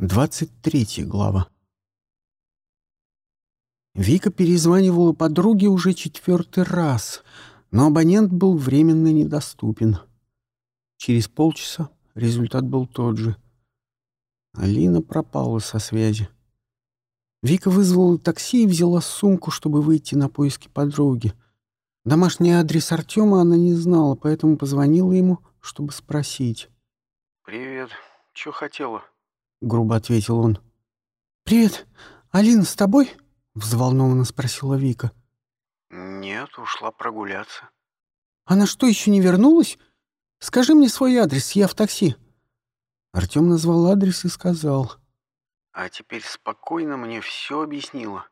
23 глава. Вика перезванивала подруге уже четвертый раз, но абонент был временно недоступен. Через полчаса результат был тот же. Алина пропала со связи. Вика вызвала такси и взяла сумку, чтобы выйти на поиски подруги. Домашний адрес Артема она не знала, поэтому позвонила ему, чтобы спросить. «Привет. Чё хотела?» — грубо ответил он. «Привет. Алина с тобой?» — взволнованно спросила Вика. «Нет, ушла прогуляться». «Она что, еще не вернулась? Скажи мне свой адрес, я в такси». Артем назвал адрес и сказал. «А теперь спокойно мне все объяснила».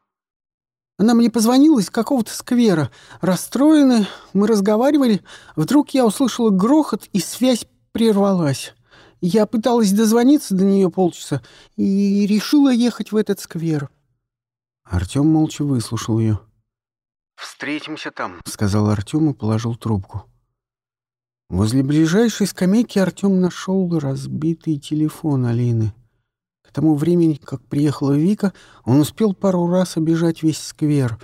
Она мне позвонила из какого-то сквера. Расстроенная, мы разговаривали. Вдруг я услышала грохот, и связь прервалась. Я пыталась дозвониться до нее полчаса и решила ехать в этот сквер. Артем молча выслушал ее. «Встретимся там», — сказал Артем и положил трубку. Возле ближайшей скамейки Артем нашел разбитый телефон Алины. К тому времени, как приехала Вика, он успел пару раз обижать весь сквер.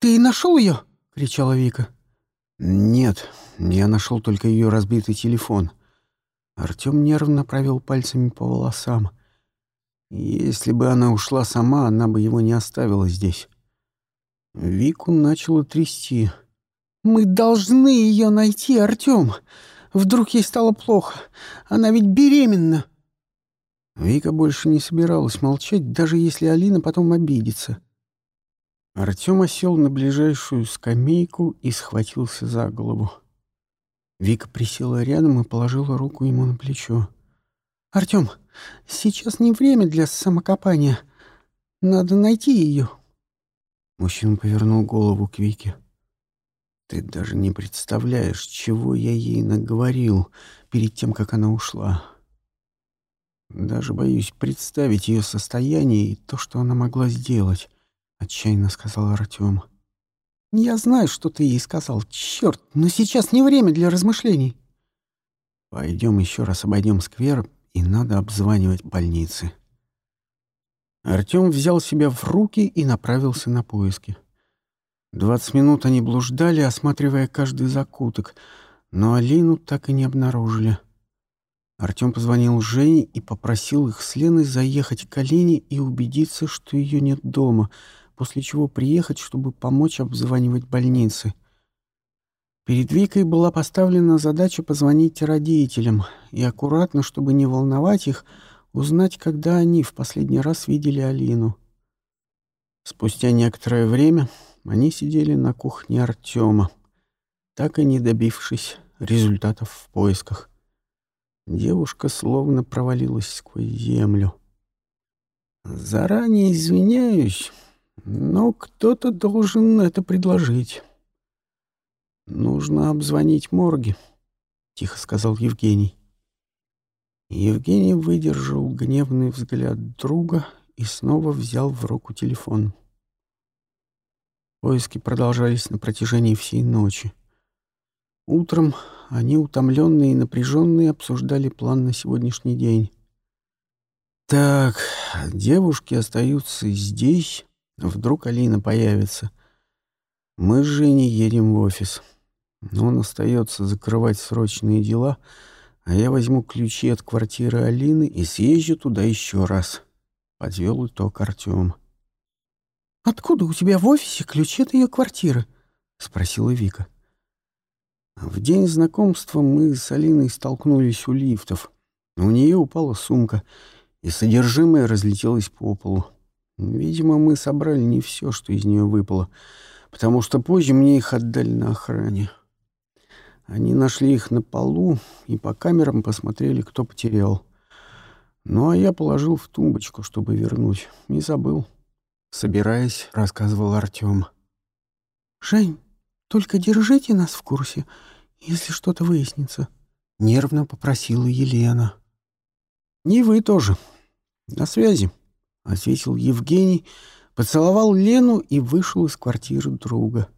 «Ты нашел ее?» — кричала Вика. «Нет, я нашел только ее разбитый телефон. Артем нервно провел пальцами по волосам. Если бы она ушла сама, она бы его не оставила здесь. Вику начало трясти. «Мы должны ее найти, Артем! Вдруг ей стало плохо? Она ведь беременна!» Вика больше не собиралась молчать, даже если Алина потом обидится. Артем осел на ближайшую скамейку и схватился за голову. Вика присела рядом и положила руку ему на плечо. «Артем, сейчас не время для самокопания. Надо найти ее». Мужчина повернул голову к Вике. «Ты даже не представляешь, чего я ей наговорил перед тем, как она ушла. Даже боюсь представить ее состояние и то, что она могла сделать», — отчаянно сказал Артем. «Артем». «Я знаю, что ты ей сказал. Черт, но сейчас не время для размышлений». «Пойдем еще раз обойдем сквер, и надо обзванивать больницы». Артем взял себя в руки и направился на поиски. Двадцать минут они блуждали, осматривая каждый закуток, но Алину так и не обнаружили. Артем позвонил Жене и попросил их с Леной заехать к Алине и убедиться, что ее нет дома — после чего приехать, чтобы помочь обзванивать больницы. Перед Викой была поставлена задача позвонить родителям и аккуратно, чтобы не волновать их, узнать, когда они в последний раз видели Алину. Спустя некоторое время они сидели на кухне Артема, так и не добившись результатов в поисках. Девушка словно провалилась сквозь землю. «Заранее извиняюсь», но кто-то должен это предложить. Нужно обзвонить морги, тихо сказал Евгений. Евгений выдержал гневный взгляд друга и снова взял в руку телефон. Поиски продолжались на протяжении всей ночи. Утром они, утомленные и напряженные, обсуждали план на сегодняшний день. «Так, девушки остаются здесь, Вдруг Алина появится. Мы с Женей едем в офис. Он остается закрывать срочные дела, а я возьму ключи от квартиры Алины и съезжу туда еще раз. Подвел итог Артем. «Откуда у тебя в офисе ключи от ее квартиры?» — спросила Вика. В день знакомства мы с Алиной столкнулись у лифтов. У нее упала сумка, и содержимое разлетелось по полу. Видимо, мы собрали не все, что из нее выпало, потому что позже мне их отдали на охране. Они нашли их на полу и по камерам посмотрели, кто потерял. Ну, а я положил в тумбочку, чтобы вернуть. Не забыл. Собираясь, рассказывал Артем. «Жень, только держите нас в курсе, если что-то выяснится», — нервно попросила Елена. «И вы тоже. На связи», — ответил Евгений, поцеловал Лену и вышел из квартиры друга.